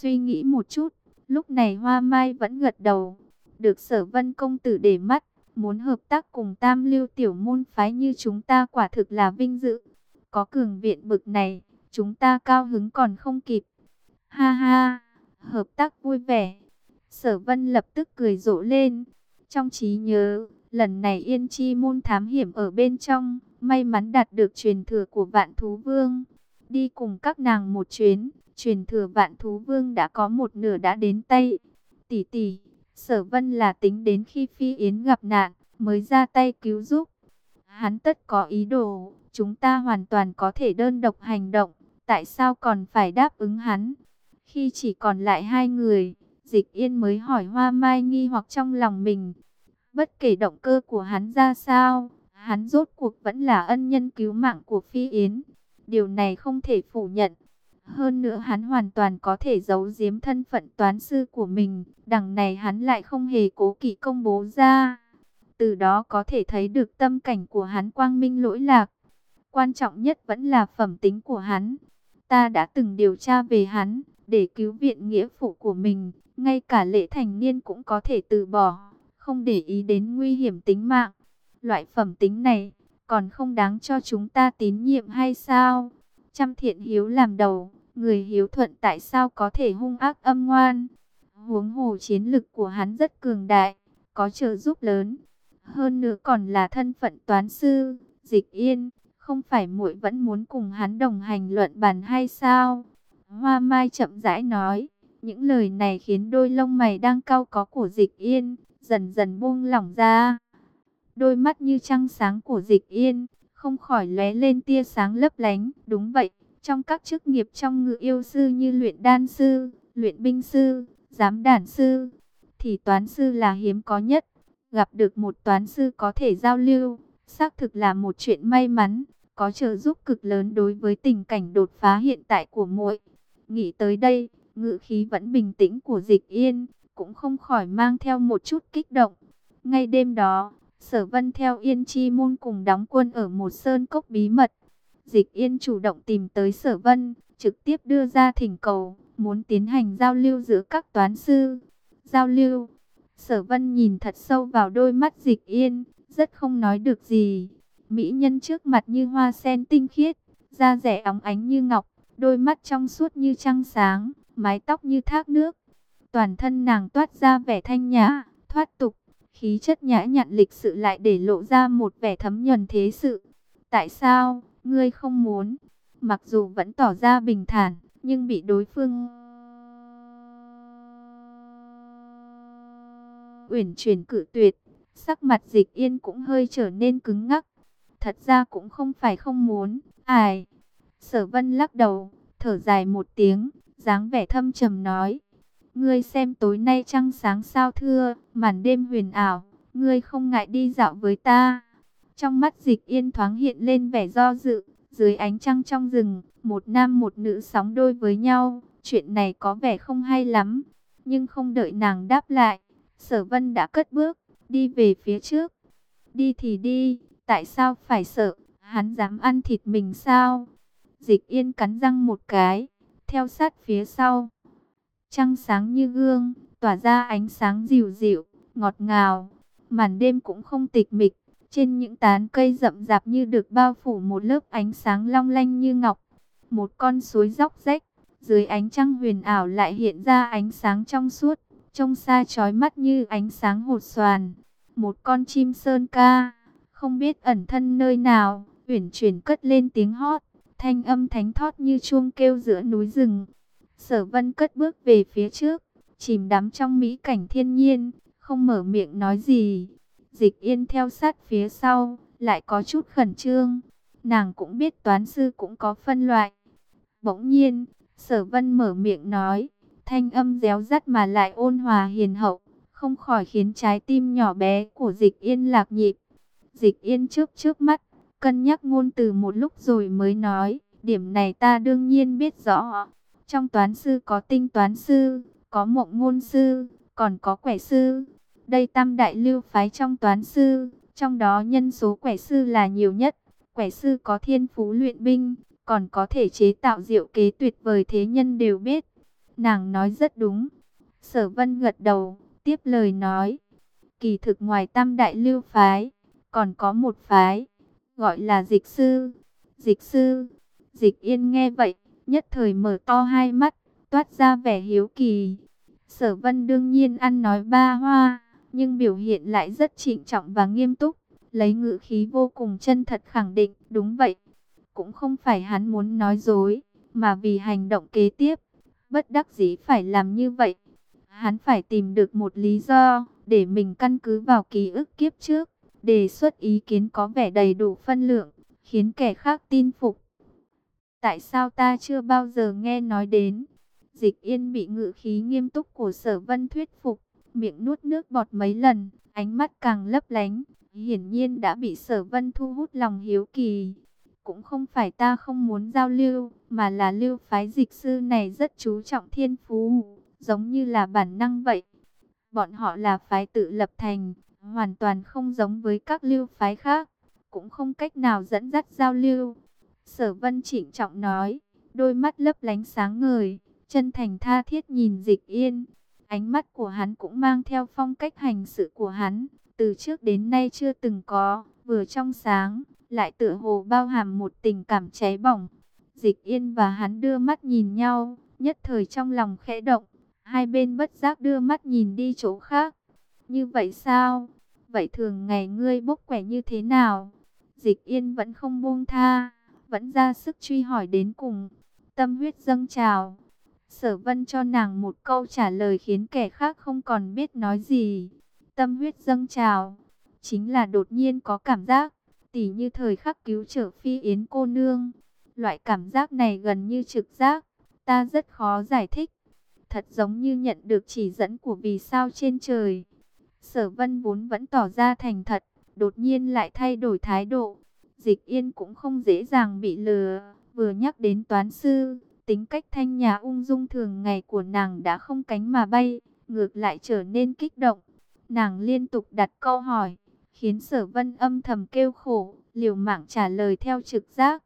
Suy nghĩ một chút, lúc này Hoa Mai vẫn gật đầu. Được sở vân công tử để mắt, muốn hợp tác cùng tam lưu tiểu môn phái như chúng ta quả thực là vinh dự. Có cường viện bực này, chúng ta cao hứng còn không kịp. Ha ha, hợp tác vui vẻ. Sở vân lập tức cười rộ lên. Trong trí nhớ, lần này yên chi môn thám hiểm ở bên trong, may mắn đạt được truyền thừa của vạn thú vương. Đi cùng các nàng một chuyến, truyền thừa vạn thú vương đã có một nửa đã đến tay. Tỷ tỷ, sở vân là tính đến khi phi yến gặp nạn, mới ra tay cứu giúp. Hắn tất có ý đồ, chúng ta hoàn toàn có thể đơn độc hành động, tại sao còn phải đáp ứng hắn? Khi chỉ còn lại hai người, dịch yên mới hỏi hoa mai nghi hoặc trong lòng mình. Bất kể động cơ của hắn ra sao, hắn rốt cuộc vẫn là ân nhân cứu mạng của Phi Yến. Điều này không thể phủ nhận. Hơn nữa hắn hoàn toàn có thể giấu giếm thân phận toán sư của mình. Đằng này hắn lại không hề cố kỵ công bố ra. Từ đó có thể thấy được tâm cảnh của hắn quang minh lỗi lạc. Quan trọng nhất vẫn là phẩm tính của hắn. Ta đã từng điều tra về hắn, để cứu viện nghĩa phụ của mình. Ngay cả lễ thành niên cũng có thể từ bỏ, không để ý đến nguy hiểm tính mạng. Loại phẩm tính này, còn không đáng cho chúng ta tín nhiệm hay sao? Trăm thiện hiếu làm đầu, người hiếu thuận tại sao có thể hung ác âm ngoan? Huống hồ chiến lực của hắn rất cường đại, có trợ giúp lớn. Hơn nữa còn là thân phận toán sư, dịch yên, không phải muội vẫn muốn cùng hắn đồng hành luận bàn hay sao? Hoa Mai chậm rãi nói, những lời này khiến đôi lông mày đang cau có của dịch yên, dần dần buông lỏng ra. Đôi mắt như trăng sáng của dịch yên, không khỏi lóe lên tia sáng lấp lánh. Đúng vậy, trong các chức nghiệp trong ngự yêu sư như luyện đan sư, luyện binh sư, giám đản sư, thì toán sư là hiếm có nhất. Gặp được một toán sư có thể giao lưu, xác thực là một chuyện may mắn, có trợ giúp cực lớn đối với tình cảnh đột phá hiện tại của muội. Nghĩ tới đây, ngự khí vẫn bình tĩnh của dịch yên, cũng không khỏi mang theo một chút kích động. Ngay đêm đó, Sở Vân theo Yên Chi Môn cùng đóng quân ở một sơn cốc bí mật. Dịch Yên chủ động tìm tới Sở Vân, trực tiếp đưa ra thỉnh cầu, muốn tiến hành giao lưu giữa các toán sư. Giao lưu. Sở Vân nhìn thật sâu vào đôi mắt Dịch Yên, rất không nói được gì. Mỹ nhân trước mặt như hoa sen tinh khiết, da rẻ óng ánh như ngọc, đôi mắt trong suốt như trăng sáng, mái tóc như thác nước. Toàn thân nàng toát ra vẻ thanh nhã, thoát tục, khí chất nhã nhặn lịch sự lại để lộ ra một vẻ thấm nhuần thế sự. Tại sao, ngươi không muốn? Mặc dù vẫn tỏ ra bình thản, nhưng bị đối phương... Uyển chuyển cử tuyệt, sắc mặt dịch yên cũng hơi trở nên cứng ngắc. Thật ra cũng không phải không muốn, ai. Sở vân lắc đầu, thở dài một tiếng, dáng vẻ thâm trầm nói. Ngươi xem tối nay trăng sáng sao thưa, màn đêm huyền ảo, ngươi không ngại đi dạo với ta. Trong mắt dịch yên thoáng hiện lên vẻ do dự, dưới ánh trăng trong rừng, một nam một nữ sóng đôi với nhau, chuyện này có vẻ không hay lắm. Nhưng không đợi nàng đáp lại, sở vân đã cất bước, đi về phía trước. Đi thì đi, tại sao phải sợ, hắn dám ăn thịt mình sao? Dịch yên cắn răng một cái, theo sát phía sau. Trăng sáng như gương, tỏa ra ánh sáng dịu dịu, ngọt ngào. Màn đêm cũng không tịch mịch, trên những tán cây rậm rạp như được bao phủ một lớp ánh sáng long lanh như ngọc. Một con suối róc rách, dưới ánh trăng huyền ảo lại hiện ra ánh sáng trong suốt, trông xa chói mắt như ánh sáng hột xoàn. Một con chim sơn ca, không biết ẩn thân nơi nào, uyển chuyển cất lên tiếng hót, thanh âm thánh thót như chuông kêu giữa núi rừng. Sở vân cất bước về phía trước, chìm đắm trong mỹ cảnh thiên nhiên, không mở miệng nói gì. Dịch yên theo sát phía sau, lại có chút khẩn trương. Nàng cũng biết toán sư cũng có phân loại. Bỗng nhiên, sở vân mở miệng nói, thanh âm réo rắt mà lại ôn hòa hiền hậu, không khỏi khiến trái tim nhỏ bé của dịch yên lạc nhịp. Dịch yên trước trước mắt, cân nhắc ngôn từ một lúc rồi mới nói, điểm này ta đương nhiên biết rõ. Trong toán sư có tinh toán sư, có mộng ngôn sư, còn có quẻ sư. Đây tam đại lưu phái trong toán sư, trong đó nhân số quẻ sư là nhiều nhất. Quẻ sư có thiên phú luyện binh, còn có thể chế tạo diệu kế tuyệt vời thế nhân đều biết. Nàng nói rất đúng. Sở vân gật đầu, tiếp lời nói. Kỳ thực ngoài tam đại lưu phái, còn có một phái, gọi là dịch sư. Dịch sư, dịch yên nghe vậy, nhất thời mở to hai mắt, toát ra vẻ hiếu kỳ. Sở vân đương nhiên ăn nói ba hoa, nhưng biểu hiện lại rất trịnh trọng và nghiêm túc, lấy ngữ khí vô cùng chân thật khẳng định, đúng vậy. Cũng không phải hắn muốn nói dối, mà vì hành động kế tiếp, bất đắc dĩ phải làm như vậy. Hắn phải tìm được một lý do, để mình căn cứ vào ký ức kiếp trước, đề xuất ý kiến có vẻ đầy đủ phân lượng, khiến kẻ khác tin phục. Tại sao ta chưa bao giờ nghe nói đến? Dịch yên bị ngự khí nghiêm túc của sở vân thuyết phục, miệng nuốt nước bọt mấy lần, ánh mắt càng lấp lánh, hiển nhiên đã bị sở vân thu hút lòng hiếu kỳ. Cũng không phải ta không muốn giao lưu, mà là lưu phái dịch sư này rất chú trọng thiên phú, giống như là bản năng vậy. Bọn họ là phái tự lập thành, hoàn toàn không giống với các lưu phái khác, cũng không cách nào dẫn dắt giao lưu. Sở vân trịnh trọng nói, đôi mắt lấp lánh sáng ngời, chân thành tha thiết nhìn dịch yên. Ánh mắt của hắn cũng mang theo phong cách hành sự của hắn, từ trước đến nay chưa từng có, vừa trong sáng, lại tựa hồ bao hàm một tình cảm cháy bỏng. Dịch yên và hắn đưa mắt nhìn nhau, nhất thời trong lòng khẽ động, hai bên bất giác đưa mắt nhìn đi chỗ khác. Như vậy sao? Vậy thường ngày ngươi bốc quẻ như thế nào? Dịch yên vẫn không buông tha, vẫn ra sức truy hỏi đến cùng. Tâm huyết dâng trào. Sở vân cho nàng một câu trả lời khiến kẻ khác không còn biết nói gì. Tâm huyết dâng trào. Chính là đột nhiên có cảm giác. Tỉ như thời khắc cứu trở phi yến cô nương. Loại cảm giác này gần như trực giác. Ta rất khó giải thích. Thật giống như nhận được chỉ dẫn của vì sao trên trời. Sở vân vốn vẫn tỏ ra thành thật. Đột nhiên lại thay đổi thái độ. Dịch yên cũng không dễ dàng bị lừa. Vừa nhắc đến toán sư, tính cách thanh nhà ung dung thường ngày của nàng đã không cánh mà bay, ngược lại trở nên kích động. Nàng liên tục đặt câu hỏi, khiến sở vân âm thầm kêu khổ, liều mạng trả lời theo trực giác.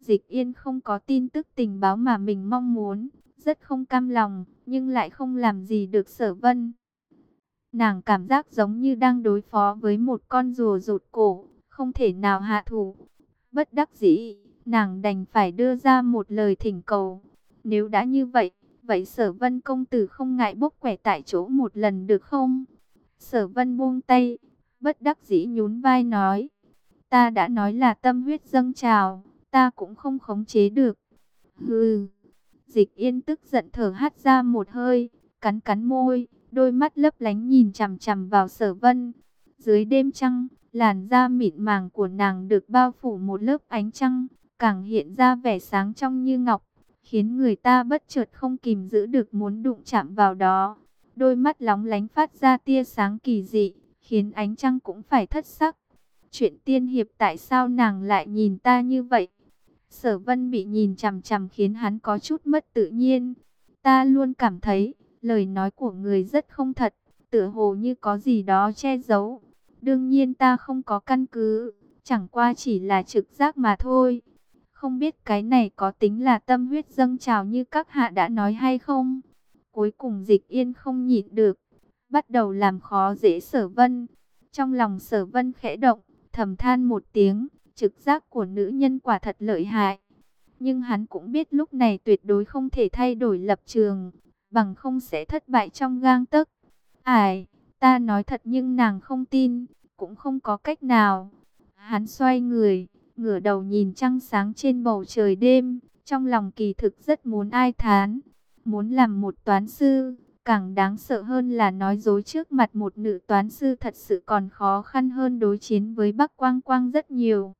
Dịch yên không có tin tức tình báo mà mình mong muốn, rất không cam lòng, nhưng lại không làm gì được sở vân. Nàng cảm giác giống như đang đối phó với một con rùa rụt cổ, không thể nào hạ thủ. Bất đắc dĩ, nàng đành phải đưa ra một lời thỉnh cầu. Nếu đã như vậy, vậy sở vân công tử không ngại bốc quẻ tại chỗ một lần được không? Sở vân buông tay, bất đắc dĩ nhún vai nói. Ta đã nói là tâm huyết dâng trào, ta cũng không khống chế được. Hừ, dịch yên tức giận thở hắt ra một hơi, cắn cắn môi, đôi mắt lấp lánh nhìn chằm chằm vào sở vân. Dưới đêm trăng, làn da mịn màng của nàng được bao phủ một lớp ánh trăng, càng hiện ra vẻ sáng trong như ngọc, khiến người ta bất chợt không kìm giữ được muốn đụng chạm vào đó. Đôi mắt lóng lánh phát ra tia sáng kỳ dị, khiến ánh trăng cũng phải thất sắc. Chuyện tiên hiệp tại sao nàng lại nhìn ta như vậy? Sở vân bị nhìn chằm chằm khiến hắn có chút mất tự nhiên. Ta luôn cảm thấy, lời nói của người rất không thật, tựa hồ như có gì đó che giấu. Đương nhiên ta không có căn cứ, chẳng qua chỉ là trực giác mà thôi. Không biết cái này có tính là tâm huyết dâng trào như các hạ đã nói hay không? Cuối cùng dịch yên không nhịn được, bắt đầu làm khó dễ sở vân. Trong lòng sở vân khẽ động, thầm than một tiếng, trực giác của nữ nhân quả thật lợi hại. Nhưng hắn cũng biết lúc này tuyệt đối không thể thay đổi lập trường, bằng không sẽ thất bại trong gang tấc. Ải, ta nói thật nhưng nàng không tin, cũng không có cách nào. Hắn xoay người, ngửa đầu nhìn trăng sáng trên bầu trời đêm, trong lòng kỳ thực rất muốn ai thán, muốn làm một toán sư, càng đáng sợ hơn là nói dối trước mặt một nữ toán sư thật sự còn khó khăn hơn đối chiến với Bắc Quang Quang rất nhiều.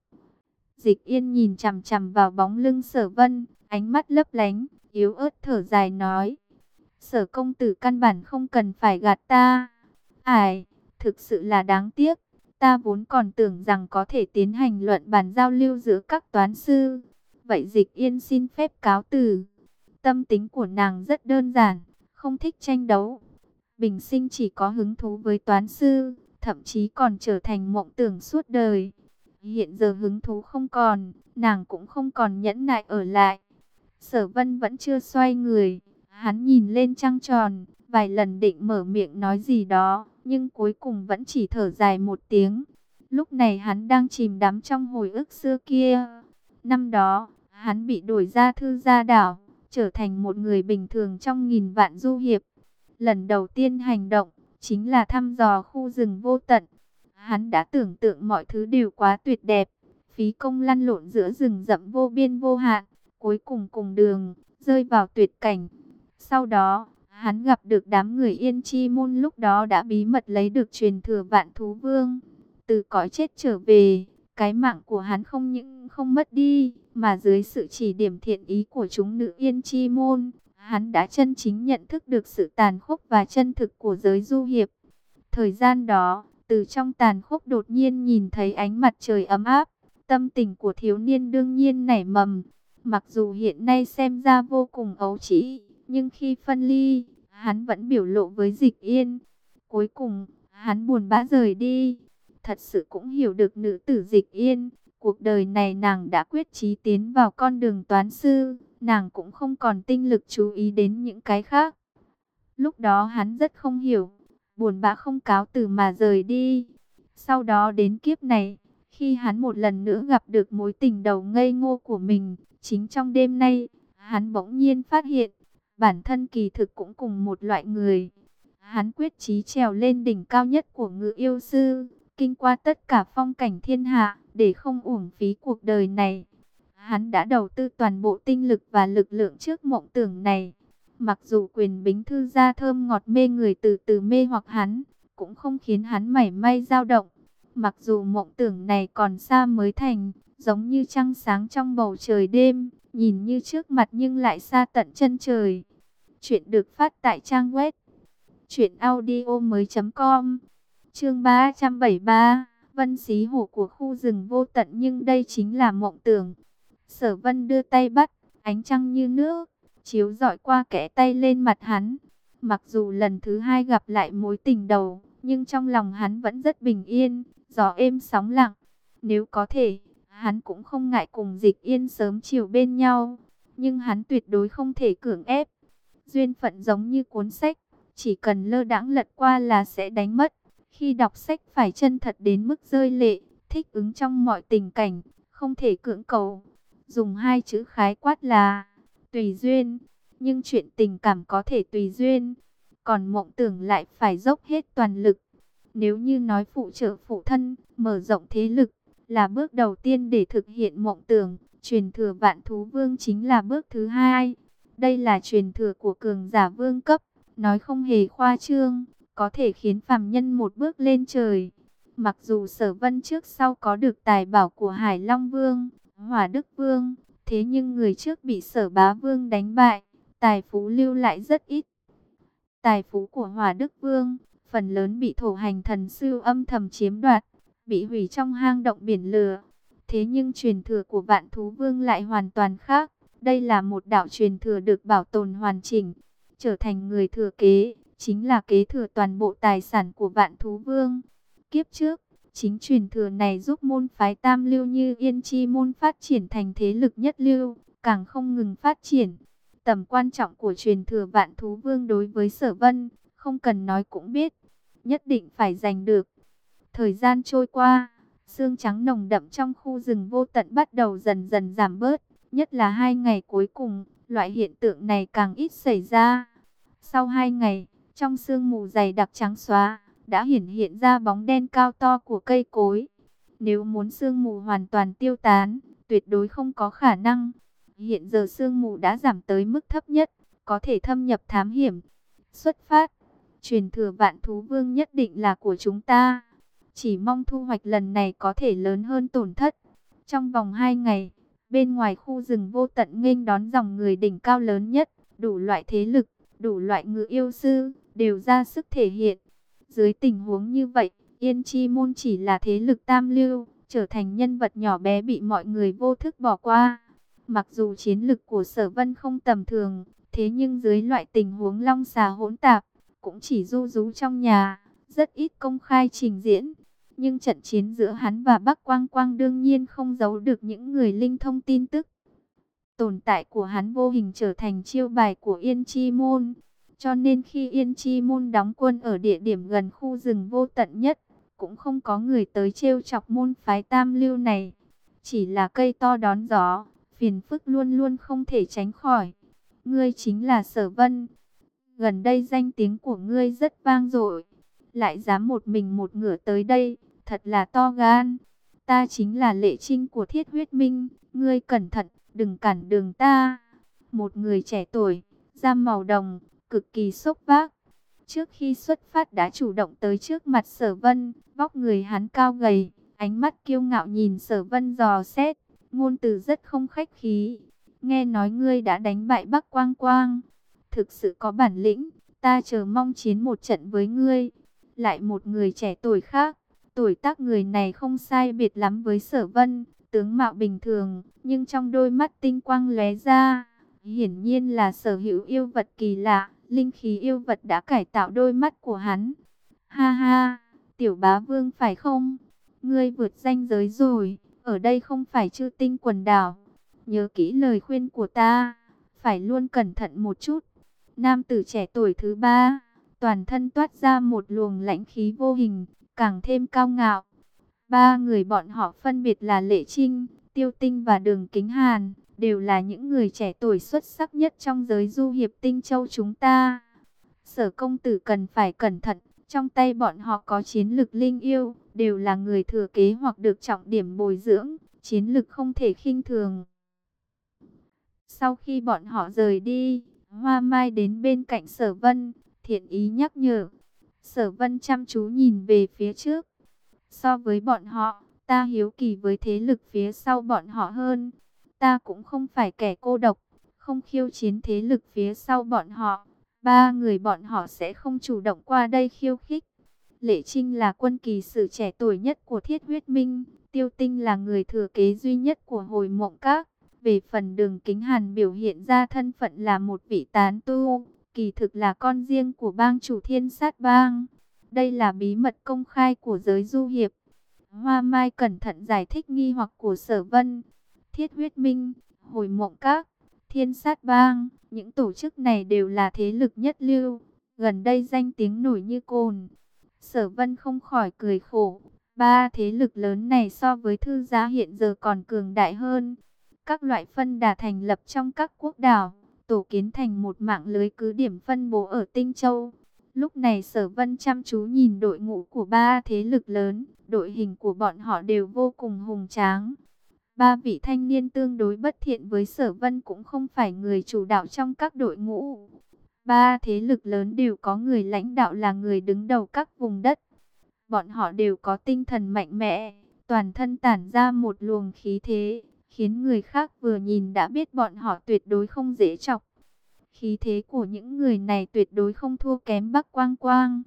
Dịch Yên nhìn chằm chằm vào bóng lưng Sở Vân, ánh mắt lấp lánh, yếu ớt thở dài nói: "Sở công tử căn bản không cần phải gạt ta." Ải, thực sự là đáng tiếc. Ta vốn còn tưởng rằng có thể tiến hành luận bàn giao lưu giữa các toán sư. Vậy dịch yên xin phép cáo từ. Tâm tính của nàng rất đơn giản, không thích tranh đấu. Bình sinh chỉ có hứng thú với toán sư, thậm chí còn trở thành mộng tưởng suốt đời. Hiện giờ hứng thú không còn, nàng cũng không còn nhẫn nại ở lại. Sở vân vẫn chưa xoay người, Hắn nhìn lên trăng tròn, vài lần định mở miệng nói gì đó, nhưng cuối cùng vẫn chỉ thở dài một tiếng. Lúc này hắn đang chìm đắm trong hồi ức xưa kia. Năm đó, hắn bị đổi ra thư gia đảo, trở thành một người bình thường trong nghìn vạn du hiệp. Lần đầu tiên hành động, chính là thăm dò khu rừng vô tận. Hắn đã tưởng tượng mọi thứ đều quá tuyệt đẹp, phí công lăn lộn giữa rừng rậm vô biên vô hạn, cuối cùng cùng đường, rơi vào tuyệt cảnh. Sau đó, hắn gặp được đám người Yên Chi Môn lúc đó đã bí mật lấy được truyền thừa vạn thú vương. Từ cõi chết trở về, cái mạng của hắn không những không mất đi, mà dưới sự chỉ điểm thiện ý của chúng nữ Yên Chi Môn, hắn đã chân chính nhận thức được sự tàn khốc và chân thực của giới du hiệp. Thời gian đó, từ trong tàn khốc đột nhiên nhìn thấy ánh mặt trời ấm áp, tâm tình của thiếu niên đương nhiên nảy mầm. Mặc dù hiện nay xem ra vô cùng ấu trĩ, nhưng khi phân ly, hắn vẫn biểu lộ với dịch yên. Cuối cùng, hắn buồn bã rời đi. Thật sự cũng hiểu được nữ tử dịch yên. Cuộc đời này nàng đã quyết chí tiến vào con đường toán sư. Nàng cũng không còn tinh lực chú ý đến những cái khác. Lúc đó hắn rất không hiểu. Buồn bã không cáo từ mà rời đi. Sau đó đến kiếp này, khi hắn một lần nữa gặp được mối tình đầu ngây ngô của mình, chính trong đêm nay, hắn bỗng nhiên phát hiện, bản thân kỳ thực cũng cùng một loại người. Hắn quyết chí trèo lên đỉnh cao nhất của ngự yêu sư, kinh qua tất cả phong cảnh thiên hạ, để không uổng phí cuộc đời này. Hắn đã đầu tư toàn bộ tinh lực và lực lượng trước mộng tưởng này. Mặc dù quyền bính thư gia thơm ngọt mê người từ từ mê hoặc hắn, cũng không khiến hắn mảy may dao động. Mặc dù mộng tưởng này còn xa mới thành, giống như trăng sáng trong bầu trời đêm, nhìn như trước mặt nhưng lại xa tận chân trời. Chuyện được phát tại trang web truyệnaudiomoi.com. Chương 373, Vân xí hổ của khu rừng vô tận nhưng đây chính là mộng tưởng. Sở Vân đưa tay bắt, ánh trăng như nước, chiếu rọi qua kẽ tay lên mặt hắn. Mặc dù lần thứ hai gặp lại mối tình đầu, nhưng trong lòng hắn vẫn rất bình yên, gió êm sóng lặng. Nếu có thể, hắn cũng không ngại cùng dịch yên sớm chiều bên nhau. Nhưng hắn tuyệt đối không thể cưỡng ép. Duyên phận giống như cuốn sách, chỉ cần lơ đãng lật qua là sẽ đánh mất. Khi đọc sách phải chân thật đến mức rơi lệ, thích ứng trong mọi tình cảnh, không thể cưỡng cầu. Dùng hai chữ khái quát là tùy duyên, nhưng chuyện tình cảm có thể tùy duyên, còn mộng tưởng lại phải dốc hết toàn lực. Nếu như nói phụ trợ phụ thân, mở rộng thế lực, là bước đầu tiên để thực hiện mộng tưởng, truyền thừa vạn thú vương chính là bước thứ hai. Đây là truyền thừa của cường giả vương cấp, nói không hề khoa trương, có thể khiến phàm nhân một bước lên trời. Mặc dù sở vân trước sau có được tài bảo của Hải Long Vương, Hỏa Đức Vương, thế nhưng người trước bị sở bá vương đánh bại, tài phú lưu lại rất ít. Tài phú của Hỏa Đức Vương, phần lớn bị thổ hành thần sư âm thầm chiếm đoạt, bị hủy trong hang động biển lửa. Thế nhưng truyền thừa của vạn thú vương lại hoàn toàn khác. Đây là một đạo truyền thừa được bảo tồn hoàn chỉnh, trở thành người thừa kế, chính là kế thừa toàn bộ tài sản của vạn thú vương. Kiếp trước, chính truyền thừa này giúp môn phái tam lưu như Yên Chi môn phát triển thành thế lực nhất lưu, càng không ngừng phát triển. Tầm quan trọng của truyền thừa vạn thú vương đối với sở vân, không cần nói cũng biết, nhất định phải giành được. Thời gian trôi qua, xương trắng nồng đậm trong khu rừng vô tận bắt đầu dần dần giảm bớt. Nhất là hai ngày cuối cùng, loại hiện tượng này càng ít xảy ra. Sau hai ngày, trong sương mù dày đặc trắng xóa, đã hiển hiện ra bóng đen cao to của cây cối. Nếu muốn sương mù hoàn toàn tiêu tán, tuyệt đối không có khả năng. Hiện giờ sương mù đã giảm tới mức thấp nhất, có thể thâm nhập thám hiểm. Xuất phát, truyền thừa vạn thú vương nhất định là của chúng ta. Chỉ mong thu hoạch lần này có thể lớn hơn tổn thất. Trong vòng hai ngày, Bên ngoài khu rừng vô tận nghênh đón dòng người đỉnh cao lớn nhất, đủ loại thế lực, đủ loại ngự yêu sư, đều ra sức thể hiện. Dưới tình huống như vậy, Yên Chi Môn chỉ là thế lực tam lưu, trở thành nhân vật nhỏ bé bị mọi người vô thức bỏ qua. Mặc dù chiến lực của sở vân không tầm thường, thế nhưng dưới loại tình huống long xà hỗn tạp, cũng chỉ du rú trong nhà, rất ít công khai trình diễn. Nhưng trận chiến giữa hắn và Bắc Quang Quang đương nhiên không giấu được những người linh thông tin tức. Tồn tại của hắn vô hình trở thành chiêu bài của Yên Chi Môn. Cho nên khi Yên Chi Môn đóng quân ở địa điểm gần khu rừng vô tận nhất, cũng không có người tới trêu chọc môn phái tam lưu này. Chỉ là cây to đón gió, phiền phức luôn luôn không thể tránh khỏi. Ngươi chính là Sở Vân. Gần đây danh tiếng của ngươi rất vang dội, lại dám một mình một ngửa tới đây, thật là to gan. Ta chính là lệ trinh của thiết huyết minh, ngươi cẩn thận, đừng cản đường ta. Một người trẻ tuổi, da màu đồng, cực kỳ sốc vác. Trước khi xuất phát đã chủ động tới trước mặt sở vân, vóc người hắn cao gầy, ánh mắt kiêu ngạo nhìn sở vân dò xét, ngôn từ rất không khách khí. Nghe nói ngươi đã đánh bại Bắc Quang Quang, thực sự có bản lĩnh, ta chờ mong chiến một trận với ngươi. Lại một người trẻ tuổi khác, tuổi tác người này không sai biệt lắm với sở vân, tướng mạo bình thường, nhưng trong đôi mắt tinh quang lóe ra, hiển nhiên là sở hữu yêu vật kỳ lạ, linh khí yêu vật đã cải tạo đôi mắt của hắn. Ha ha, tiểu bá vương phải không? Ngươi vượt danh giới rồi, ở đây không phải chư tinh quần đảo. Nhớ kỹ lời khuyên của ta, phải luôn cẩn thận một chút. Nam tử trẻ tuổi thứ ba, toàn thân toát ra một luồng lãnh khí vô hình, càng thêm cao ngạo. Ba người bọn họ phân biệt là Lệ Trinh, Tiêu Tinh và Đường Kính Hàn, đều là những người trẻ tuổi xuất sắc nhất trong giới du hiệp Tinh Châu chúng ta. Sở công tử cần phải cẩn thận, trong tay bọn họ có chiến lực linh yêu, đều là người thừa kế hoặc được trọng điểm bồi dưỡng, chiến lực không thể khinh thường. Sau khi bọn họ rời đi, Hoa Mai đến bên cạnh Sở Vân, thiện ý nhắc nhở. Sở Vân chăm chú nhìn về phía trước. So với bọn họ, ta hiếu kỳ với thế lực phía sau bọn họ hơn. Ta cũng không phải kẻ cô độc, không khiêu chiến thế lực phía sau bọn họ. Ba người bọn họ sẽ không chủ động qua đây khiêu khích. Lệ Trinh là quân kỳ sử trẻ tuổi nhất của Thiết Huyết Minh, Tiêu Tinh là người thừa kế duy nhất của Hồi Mộng Các. Về phần đường kính hàn biểu hiện ra thân phận là một vị tán tu, kỳ thực là con riêng của bang chủ thiên sát bang. Đây là bí mật công khai của giới du hiệp. Hoa Mai cẩn thận giải thích nghi hoặc của sở vân. Thiết huyết minh, hồi mộng các, thiên sát bang, những tổ chức này đều là thế lực nhất lưu. Gần đây danh tiếng nổi như cồn. Sở vân không khỏi cười khổ. Ba thế lực lớn này so với thư gia hiện giờ còn cường đại hơn. Các loại phân đà thành lập trong các quốc đảo, tổ kiến thành một mạng lưới cứ điểm phân bố ở Tinh Châu. Lúc này sở vân chăm chú nhìn đội ngũ của ba thế lực lớn, đội hình của bọn họ đều vô cùng hùng tráng. Ba vị thanh niên tương đối bất thiện với sở vân cũng không phải người chủ đạo trong các đội ngũ. Ba thế lực lớn đều có người lãnh đạo là người đứng đầu các vùng đất. Bọn họ đều có tinh thần mạnh mẽ, toàn thân tản ra một luồng khí thế, khiến người khác vừa nhìn đã biết bọn họ tuyệt đối không dễ chọc. Khí thế của những người này tuyệt đối không thua kém Bắc Quang Quang.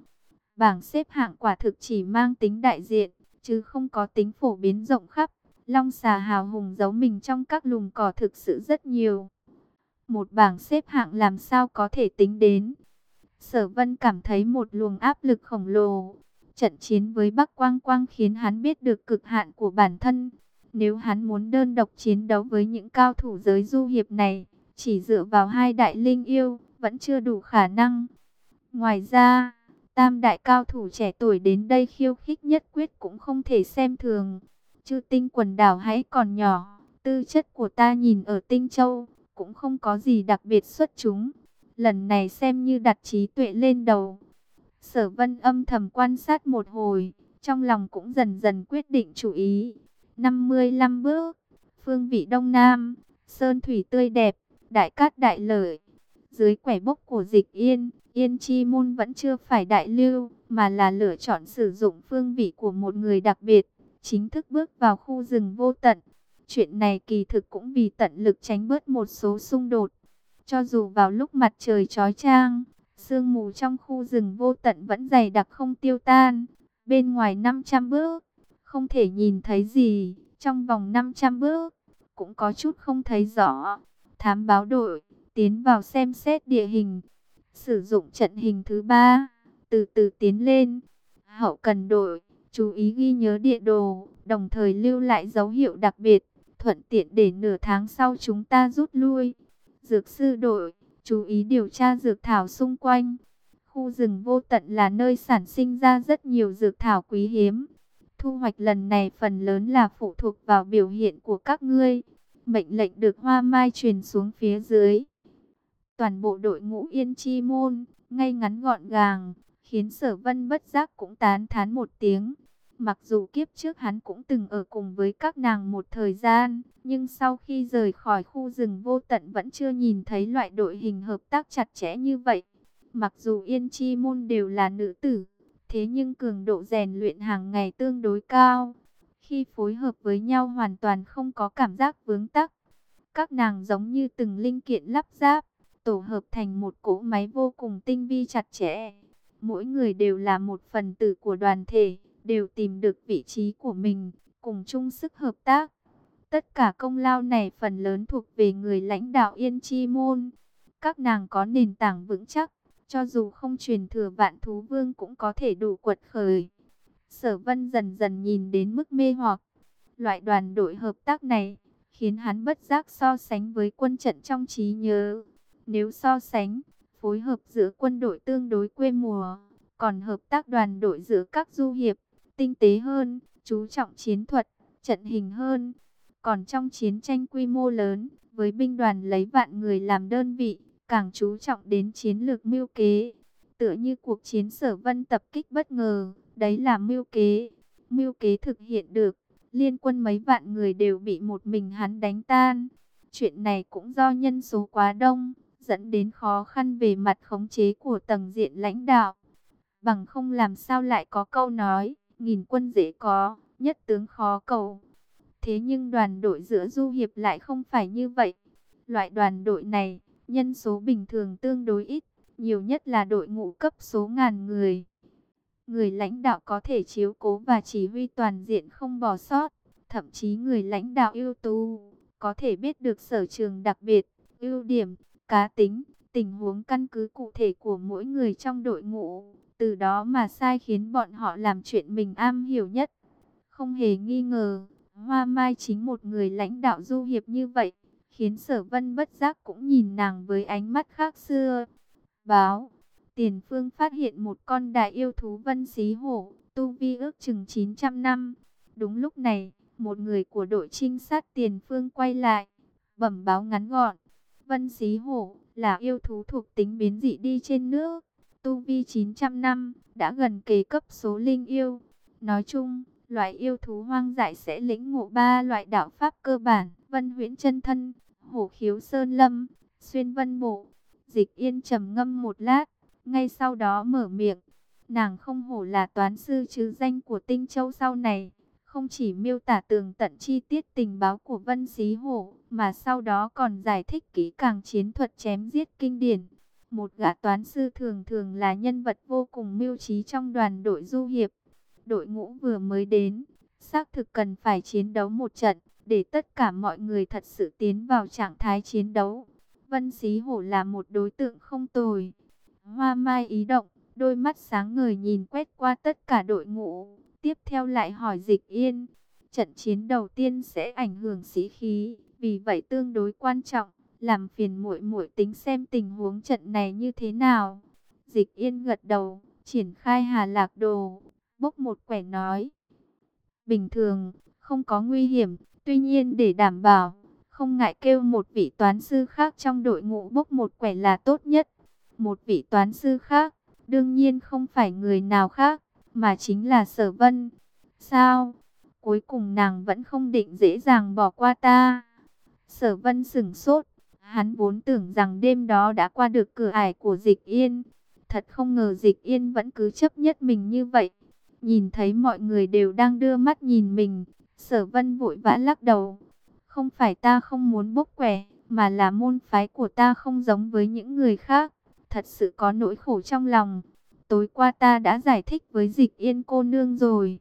Bảng xếp hạng quả thực chỉ mang tính đại diện, chứ không có tính phổ biến rộng khắp. Long xà hào hùng giấu mình trong các lùm cỏ thực sự rất nhiều. Một bảng xếp hạng làm sao có thể tính đến. Sở Vân cảm thấy một luồng áp lực khổng lồ. Trận chiến với Bắc Quang Quang khiến hắn biết được cực hạn của bản thân. Nếu hắn muốn đơn độc chiến đấu với những cao thủ giới du hiệp này, chỉ dựa vào hai đại linh yêu, vẫn chưa đủ khả năng. Ngoài ra, tam đại cao thủ trẻ tuổi đến đây khiêu khích nhất quyết cũng không thể xem thường. Chư tinh quần đảo hãy còn nhỏ, tư chất của ta nhìn ở tinh châu, cũng không có gì đặc biệt xuất chúng. Lần này xem như đặt trí tuệ lên đầu. Sở vân âm thầm quan sát một hồi, trong lòng cũng dần dần quyết định chủ ý. 55 bước, phương vị đông nam, sơn thủy tươi đẹp, đại cát đại lợi. Dưới quẻ bốc của dịch yên, yên chi môn vẫn chưa phải đại lưu, mà là lựa chọn sử dụng phương vị của một người đặc biệt, chính thức bước vào khu rừng vô tận. Chuyện này kỳ thực cũng vì tận lực tránh bớt một số xung đột. Cho dù vào lúc mặt trời chói chang, sương mù trong khu rừng vô tận vẫn dày đặc không tiêu tan. Bên ngoài 500 bước, không thể nhìn thấy gì, trong vòng 500 bước, cũng có chút không thấy rõ thám báo đội, tiến vào xem xét địa hình, sử dụng trận hình thứ ba, từ từ tiến lên. Hậu cần đội, chú ý ghi nhớ địa đồ, đồng thời lưu lại dấu hiệu đặc biệt, thuận tiện để nửa tháng sau chúng ta rút lui. Dược sư đội, chú ý điều tra dược thảo xung quanh. Khu rừng vô tận là nơi sản sinh ra rất nhiều dược thảo quý hiếm. Thu hoạch lần này phần lớn là phụ thuộc vào biểu hiện của các ngươi. Mệnh lệnh được hoa mai truyền xuống phía dưới. Toàn bộ đội ngũ yên chi môn, ngay ngắn gọn gàng, khiến sở vân bất giác cũng tán thán một tiếng. Mặc dù kiếp trước hắn cũng từng ở cùng với các nàng một thời gian, nhưng sau khi rời khỏi khu rừng vô tận vẫn chưa nhìn thấy loại đội hình hợp tác chặt chẽ như vậy. Mặc dù Yên Chi Môn đều là nữ tử, thế nhưng cường độ rèn luyện hàng ngày tương đối cao. Khi phối hợp với nhau hoàn toàn không có cảm giác vướng tắc. Các nàng giống như từng linh kiện lắp ráp, tổ hợp thành một cỗ máy vô cùng tinh vi chặt chẽ. Mỗi người đều là một phần tử của đoàn thể, đều tìm được vị trí của mình, cùng chung sức hợp tác. Tất cả công lao này phần lớn thuộc về người lãnh đạo Yên Chi Môn. Các nàng có nền tảng vững chắc, cho dù không truyền thừa vạn thú vương cũng có thể đủ quật khởi. Sở vân dần dần nhìn đến mức mê hoặc. Loại đoàn đội hợp tác này, khiến hắn bất giác so sánh với quân trận trong trí nhớ. Nếu so sánh, phối hợp giữa quân đội tương đối quê mùa, còn hợp tác đoàn đội giữa các du hiệp, tinh tế hơn, chú trọng chiến thuật, trận hình hơn. Còn trong chiến tranh quy mô lớn, với binh đoàn lấy vạn người làm đơn vị, càng chú trọng đến chiến lược mưu kế. Tựa như cuộc chiến sở vân tập kích bất ngờ, đấy là mưu kế. Mưu kế thực hiện được, liên quân mấy vạn người đều bị một mình hắn đánh tan. Chuyện này cũng do nhân số quá đông, dẫn đến khó khăn về mặt khống chế của tầng diện lãnh đạo. Bằng không làm sao lại có câu nói, nghìn quân dễ có, nhất tướng khó cầu. Thế nhưng đoàn đội giữa du hiệp lại không phải như vậy. Loại đoàn đội này, nhân số bình thường tương đối ít, nhiều nhất là đội ngũ cấp số ngàn người. Người lãnh đạo có thể chiếu cố và chỉ huy toàn diện không bỏ sót, thậm chí người lãnh đạo ưu tú, có thể biết được sở trường đặc biệt, ưu điểm, cá tính, tình huống căn cứ cụ thể của mỗi người trong đội ngũ, từ đó mà sai khiến bọn họ làm chuyện mình am hiểu nhất. Không hề nghi ngờ, Hoa Mai chính một người lãnh đạo du hiệp như vậy, khiến sở vân bất giác cũng nhìn nàng với ánh mắt khác xưa. Báo, tiền phương phát hiện một con đại yêu thú vân xí hổ, tu vi ước chừng 900 năm. Đúng lúc này, một người của đội trinh sát tiền phương quay lại, bẩm báo ngắn gọn. Vân xí hổ là yêu thú thuộc tính biến dị đi trên nước, tu vi 900 năm, đã gần kề cấp số linh yêu. Nói chung, loại yêu thú hoang dại sẽ lĩnh ngộ ba loại đạo pháp cơ bản, vân huyễn chân thân, hổ khiếu sơn lâm, xuyên vân bộ. Dịch yên trầm ngâm một lát, ngay sau đó mở miệng. Nàng không hổ là toán sư chứ danh của tinh châu sau này, không chỉ miêu tả tường tận chi tiết tình báo của vân xí hổ, mà sau đó còn giải thích kỹ càng chiến thuật chém giết kinh điển. Một gã toán sư thường thường là nhân vật vô cùng mưu trí trong đoàn đội du hiệp. Đội ngũ vừa mới đến, xác thực cần phải chiến đấu một trận, để tất cả mọi người thật sự tiến vào trạng thái chiến đấu. Vân Xí Hổ là một đối tượng không tồi. Hoa Mai ý động, đôi mắt sáng ngời nhìn quét qua tất cả đội ngũ, tiếp theo lại hỏi Dịch Yên. Trận chiến đầu tiên sẽ ảnh hưởng sĩ khí, vì vậy tương đối quan trọng, làm phiền muội muội tính xem tình huống trận này như thế nào. Dịch Yên gật đầu, triển khai Hà Lạc Đồ, bốc một quẻ nói: "Bình thường, không có nguy hiểm, Tuy nhiên để đảm bảo, không ngại kêu một vị toán sư khác trong đội ngũ bốc một quẻ là tốt nhất. Một vị toán sư khác, đương nhiên không phải người nào khác, mà chính là sở vân. Sao? Cuối cùng nàng vẫn không định dễ dàng bỏ qua ta. Sở vân sửng sốt, hắn vốn tưởng rằng đêm đó đã qua được cửa ải của dịch yên. Thật không ngờ dịch yên vẫn cứ chấp nhất mình như vậy. Nhìn thấy mọi người đều đang đưa mắt nhìn mình, Sở vân vội vã lắc đầu. Không phải ta không muốn bốc quẻ, mà là môn phái của ta không giống với những người khác. Thật sự có nỗi khổ trong lòng. Tối qua ta đã giải thích với dịch yên cô nương rồi.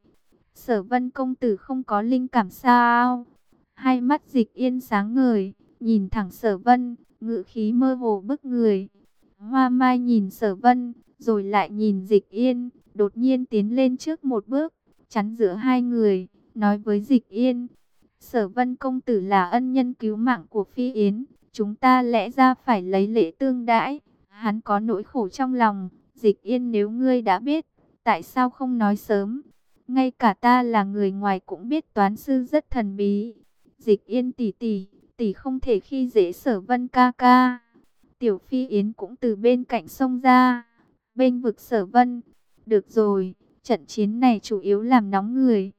Sở vân công tử không có linh cảm sao. Hai mắt dịch yên sáng ngời, nhìn thẳng sở vân, ngự khí mơ hồ bức người. Hoa mai nhìn sở vân, rồi lại nhìn dịch yên, đột nhiên tiến lên trước một bước, chắn giữa hai người nói với Dịch Yên. Sở vân công tử là ân nhân cứu mạng của Phi Yến, chúng ta lẽ ra phải lấy lễ tương đãi. Hắn có nỗi khổ trong lòng, dịch yên nếu ngươi đã biết, tại sao không nói sớm? Ngay cả ta là người ngoài cũng biết toán sư rất thần bí. Dịch yên tỷ tỷ, tỷ không thể khi dễ sở vân ca ca. Tiểu Phi Yến cũng từ bên cạnh sông ra, bên vực sở vân. Được rồi, trận chiến này chủ yếu làm nóng người.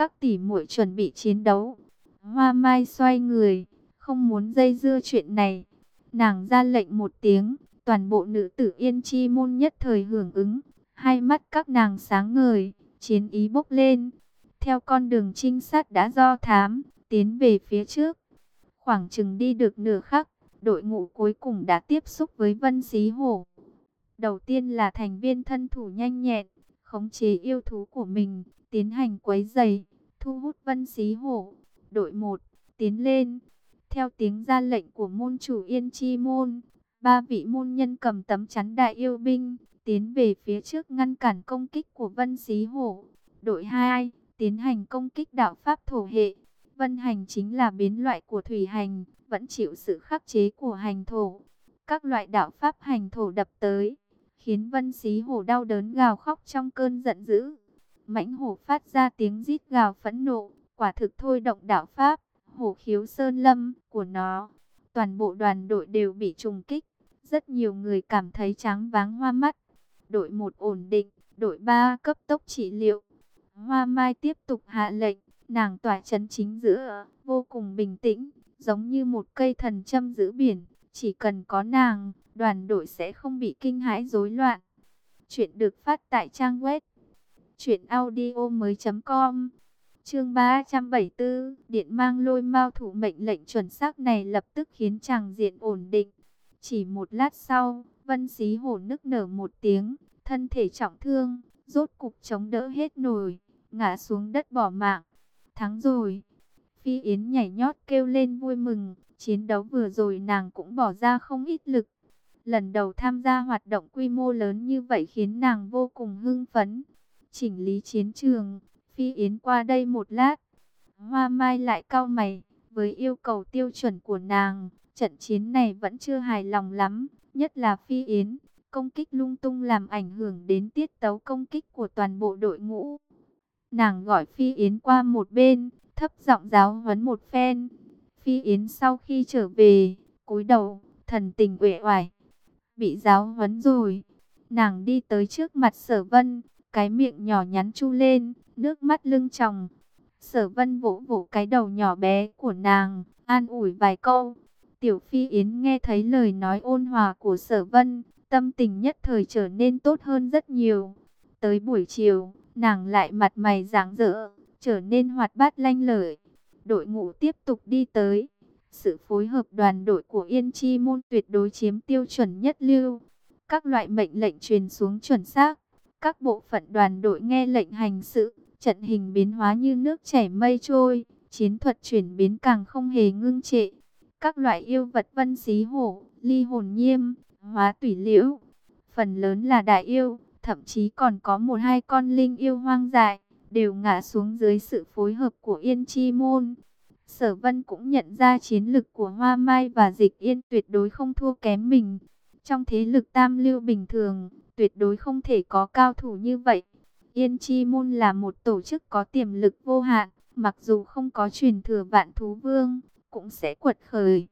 Các tỷ muội chuẩn bị chiến đấu. Hoa Mai xoay người, không muốn dây dưa chuyện này. Nàng ra lệnh một tiếng, toàn bộ nữ tử yên chi môn nhất thời hưởng ứng. Hai mắt các nàng sáng ngời, chiến ý bốc lên. Theo con đường trinh sát đã do thám, tiến về phía trước. Khoảng chừng đi được nửa khắc, đội ngũ cuối cùng đã tiếp xúc với Vân Xí Hổ. Đầu tiên là thành viên thân thủ nhanh nhẹn, khống chế yêu thú của mình, tiến hành quấy giày, thu hút Vân Xí Hổ. Đội 1, tiến lên. Theo tiếng ra lệnh của môn chủ Yên Chi Môn, ba vị môn nhân cầm tấm chắn đại yêu binh, tiến về phía trước ngăn cản công kích của Vân Xí Hổ. Đội 2, tiến hành công kích đạo Pháp thổ hệ. Vân hành chính là biến loại của thủy hành, vẫn chịu sự khắc chế của hành thổ. Các loại đạo Pháp hành thổ đập tới, khiến Vân Xí Hổ đau đớn gào khóc trong cơn giận dữ. Mãnh hổ phát ra tiếng rít gào phẫn nộ, quả thực thôi động đạo Pháp, hổ khiếu sơn lâm của nó. Toàn bộ đoàn đội đều bị trùng kích, rất nhiều người cảm thấy trắng váng hoa mắt. Đội 1 ổn định, đội 3 cấp tốc trị liệu. Hoa Mai tiếp tục hạ lệnh, nàng tỏa chấn chính giữa, vô cùng bình tĩnh, giống như một cây thần châm giữ biển. Chỉ cần có nàng, đoàn đội sẽ không bị kinh hãi rối loạn. Chuyện được phát tại trang web truyệnaudiomoi.com. Chương 374, điện mang lôi mau thủ mệnh lệnh chuẩn xác này lập tức khiến chàng diện ổn định. Chỉ một lát sau, Vân Xí Hổ nức nở một tiếng, thân thể trọng thương, rốt cục chống đỡ hết nổi, ngã xuống đất bỏ mạng. Thắng rồi. Phi Yến nhảy nhót kêu lên vui mừng, chiến đấu vừa rồi nàng cũng bỏ ra không ít lực. Lần đầu tham gia hoạt động quy mô lớn như vậy khiến nàng vô cùng hưng phấn. Chỉnh lý chiến trường, Phi Yến qua đây một lát. Hoa Mai lại cau mày, với yêu cầu tiêu chuẩn của nàng, trận chiến này vẫn chưa hài lòng lắm, nhất là Phi Yến, công kích lung tung làm ảnh hưởng đến tiết tấu công kích của toàn bộ đội ngũ. Nàng gọi Phi Yến qua một bên, thấp giọng giáo huấn một phen. Phi Yến sau khi trở về, cúi đầu, thần tình uể oải. Bị giáo huấn rồi. Nàng đi tới trước mặt Sở Vân, cái miệng nhỏ nhắn chu lên, nước mắt lưng tròng. Sở Vân vỗ vỗ cái đầu nhỏ bé của nàng, an ủi vài câu. Tiểu Phi Yến nghe thấy lời nói ôn hòa của Sở Vân, tâm tình nhất thời trở nên tốt hơn rất nhiều. Tới buổi chiều, nàng lại mặt mày rạng rỡ, trở nên hoạt bát lanh lợi. Đội ngũ tiếp tục đi tới. Sự phối hợp đoàn đội của Yên Chi Môn tuyệt đối chiếm tiêu chuẩn nhất lưu. Các loại mệnh lệnh truyền xuống chuẩn xác. Các bộ phận đoàn đội nghe lệnh hành sự, trận hình biến hóa như nước chảy mây trôi, chiến thuật chuyển biến càng không hề ngưng trệ. Các loại yêu vật vân xí hổ, ly hồn nhiêm, hóa tủy liễu, phần lớn là đại yêu, thậm chí còn có một hai con linh yêu hoang dại, đều ngã xuống dưới sự phối hợp của Yên Chi Môn. Sở Vân cũng nhận ra chiến lực của Hoa Mai và Dịch Yên tuyệt đối không thua kém mình. Trong thế lực tam lưu bình thường, tuyệt đối không thể có cao thủ như vậy. Yên Chi Môn là một tổ chức có tiềm lực vô hạn, mặc dù không có truyền thừa vạn thú vương, cũng sẽ quật khởi.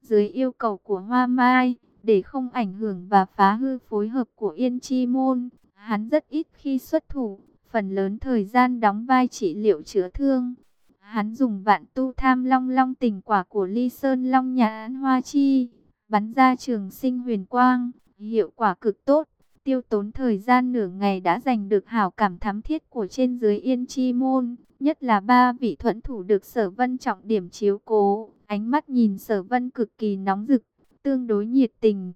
Dưới yêu cầu của Hoa Mai, để không ảnh hưởng và phá hư phối hợp của Yên Chi Môn, hắn rất ít khi xuất thủ, phần lớn thời gian đóng vai trị liệu chữa thương. Hắn dùng vạn tu tham long long tình quả của ly sơn long nhà án hoa chi, bắn ra trường sinh huyền quang, hiệu quả cực tốt. Tiêu tốn thời gian nửa ngày đã giành được hảo cảm thắm thiết của trên dưới yên chi môn, nhất là ba vị thuẫn thủ được sở vân trọng điểm chiếu cố, ánh mắt nhìn sở vân cực kỳ nóng rực, tương đối nhiệt tình.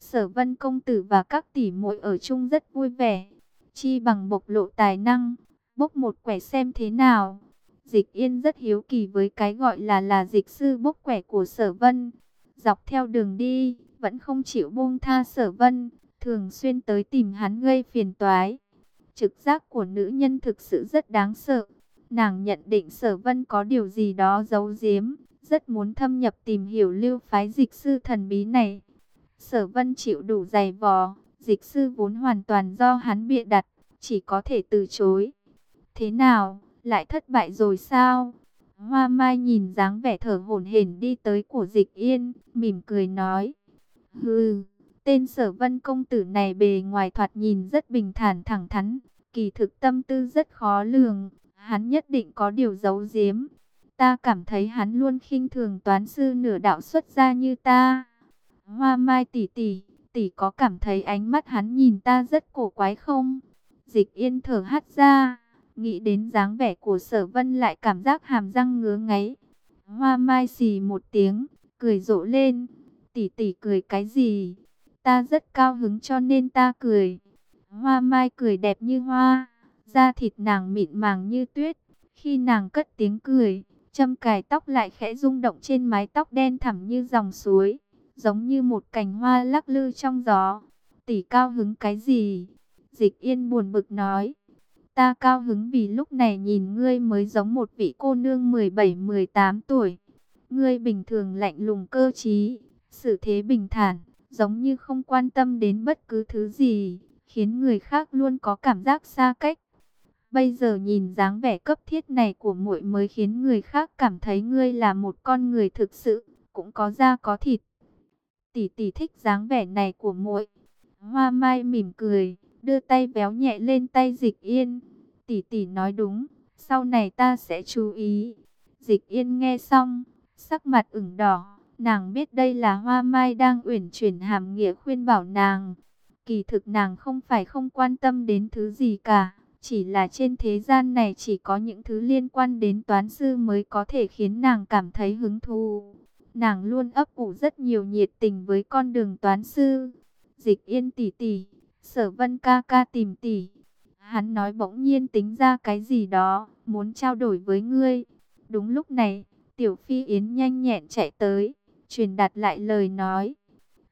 Sở vân công tử và các tỷ muội ở chung rất vui vẻ, chi bằng bộc lộ tài năng, bốc một quẻ xem thế nào. Dịch yên rất hiếu kỳ với cái gọi là là dịch sư bốc quẻ của sở vân. Dọc theo đường đi, vẫn không chịu buông tha sở vân, thường xuyên tới tìm hắn gây phiền toái. Trực giác của nữ nhân thực sự rất đáng sợ. Nàng nhận định sở vân có điều gì đó giấu giếm, rất muốn thâm nhập tìm hiểu lưu phái dịch sư thần bí này. Sở vân chịu đủ dày vò, dịch sư vốn hoàn toàn do hắn bịa đặt, chỉ có thể từ chối. Thế nào, lại thất bại rồi sao? Hoa Mai nhìn dáng vẻ thở hổn hển đi tới của Dịch Yên, mỉm cười nói: "Hừ, tên Sở Vân công tử này bề ngoài thoạt nhìn rất bình thản thẳng thắn, kỳ thực tâm tư rất khó lường, hắn nhất định có điều giấu giếm. Ta cảm thấy hắn luôn khinh thường toán sư nửa đạo xuất gia như ta." Hoa Mai tỷ tỷ, tỷ có cảm thấy ánh mắt hắn nhìn ta rất cổ quái không? Dịch Yên thở hắt ra, nghĩ đến dáng vẻ của Sở Vân lại cảm giác hàm răng ngứa ngáy. Hoa Mai xì một tiếng, cười rộ lên. Tỷ tỷ cười cái gì? Ta rất cao hứng cho nên ta cười. Hoa Mai cười đẹp như hoa, da thịt nàng mịn màng như tuyết. Khi nàng cất tiếng cười, châm cài tóc lại khẽ rung động trên mái tóc đen thẳm như dòng suối giống như một cành hoa lắc lư trong gió. Tỷ cao hứng cái gì? Dịch yên buồn bực nói. Ta cao hứng vì lúc này nhìn ngươi mới giống một vị cô nương 17-18 tuổi. Ngươi bình thường lạnh lùng cơ trí, sự thế bình thản, giống như không quan tâm đến bất cứ thứ gì, khiến người khác luôn có cảm giác xa cách. Bây giờ nhìn dáng vẻ cấp thiết này của muội mới khiến người khác cảm thấy ngươi là một con người thực sự, cũng có da có thịt tỷ tỷ thích dáng vẻ này của muội. Hoa Mai mỉm cười, đưa tay véo nhẹ lên tay Dịch Yên. Tỷ tỷ nói đúng, sau này ta sẽ chú ý. Dịch Yên nghe xong, sắc mặt ửng đỏ, nàng biết đây là Hoa Mai đang uyển chuyển hàm nghĩa khuyên bảo nàng. Kỳ thực nàng không phải không quan tâm đến thứ gì cả, chỉ là trên thế gian này chỉ có những thứ liên quan đến toán sư mới có thể khiến nàng cảm thấy hứng thú. Nàng luôn ấp ủ rất nhiều nhiệt tình với con đường toán sư. Dịch yên tỷ tỷ, sở vân ca ca tìm tỷ. Hắn nói bỗng nhiên tính ra cái gì đó, muốn trao đổi với ngươi. Đúng lúc này, tiểu phi yến nhanh nhẹn chạy tới, truyền đạt lại lời nói.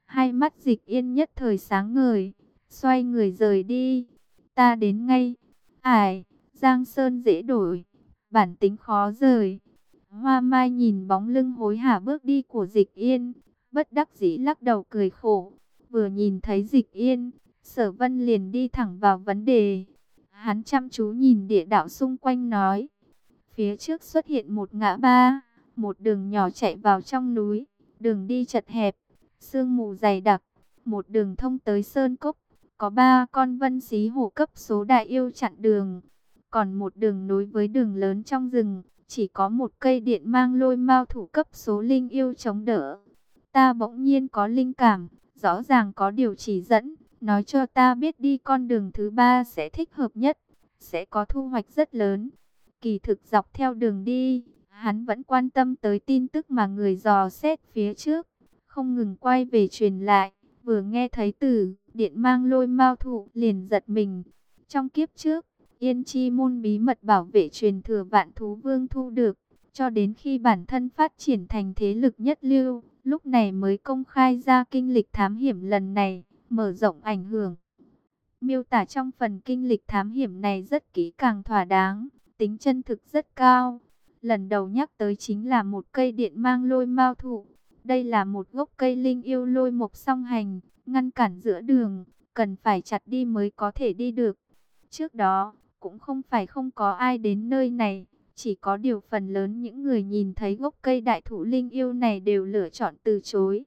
Hai mắt dịch yên nhất thời sáng ngời, xoay người rời đi. Ta đến ngay. Ải, Giang Sơn dễ đổi, bản tính khó rời. Hoa Mai nhìn bóng lưng hối hả bước đi của Dịch Yên, bất đắc dĩ lắc đầu cười khổ. Vừa nhìn thấy Dịch Yên, Sở Vân liền đi thẳng vào vấn đề. Hắn chăm chú nhìn địa đạo xung quanh nói. Phía trước xuất hiện một ngã ba, một đường nhỏ chạy vào trong núi, đường đi chật hẹp, sương mù dày đặc, một đường thông tới sơn cốc, có ba con vân xí hổ cấp số đại yêu chặn đường, còn một đường nối với đường lớn trong rừng, chỉ có một cây điện mang lôi mao thủ cấp số linh yêu chống đỡ. Ta bỗng nhiên có linh cảm, rõ ràng có điều chỉ dẫn, nói cho ta biết đi con đường thứ ba sẽ thích hợp nhất, sẽ có thu hoạch rất lớn. Kỳ thực dọc theo đường đi, hắn vẫn quan tâm tới tin tức mà người dò xét phía trước, không ngừng quay về truyền lại, vừa nghe thấy từ điện mang lôi mao thụ liền giật mình. Trong kiếp trước, Yên chi môn bí mật bảo vệ truyền thừa vạn thú vương thu được, cho đến khi bản thân phát triển thành thế lực nhất lưu, lúc này mới công khai ra kinh lịch thám hiểm lần này, mở rộng ảnh hưởng. Miêu tả trong phần kinh lịch thám hiểm này rất kỹ càng thỏa đáng, tính chân thực rất cao. Lần đầu nhắc tới chính là một cây điện mang lôi mao thụ. Đây là một gốc cây linh yêu lôi mộc song hành, ngăn cản giữa đường, cần phải chặt đi mới có thể đi được. Trước đó, cũng không phải không có ai đến nơi này, chỉ có điều phần lớn những người nhìn thấy gốc cây đại thụ linh yêu này đều lựa chọn từ chối.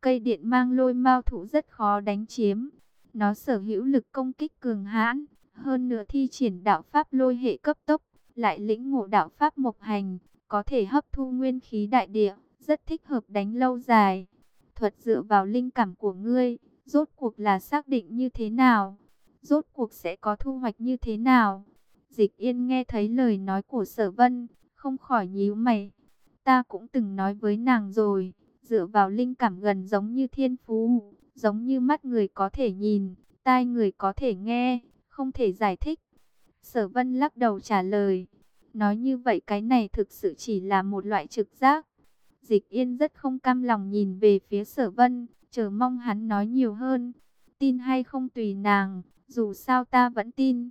Cây điện mang lôi mao thụ rất khó đánh chiếm, nó sở hữu lực công kích cường hãn, hơn nữa thi triển đạo pháp lôi hệ cấp tốc, lại lĩnh ngộ đạo pháp mộc hành, có thể hấp thu nguyên khí đại địa, rất thích hợp đánh lâu dài. Thuật dựa vào linh cảm của ngươi, rốt cuộc là xác định như thế nào? rốt cuộc sẽ có thu hoạch như thế nào? Dịch Yên nghe thấy lời nói của Sở Vân, không khỏi nhíu mày. Ta cũng từng nói với nàng rồi, dựa vào linh cảm gần giống như thiên phú, giống như mắt người có thể nhìn, tai người có thể nghe, không thể giải thích. Sở Vân lắc đầu trả lời, nói như vậy cái này thực sự chỉ là một loại trực giác. Dịch Yên rất không cam lòng nhìn về phía Sở Vân, chờ mong hắn nói nhiều hơn. Tin hay không tùy nàng, dù sao ta vẫn tin.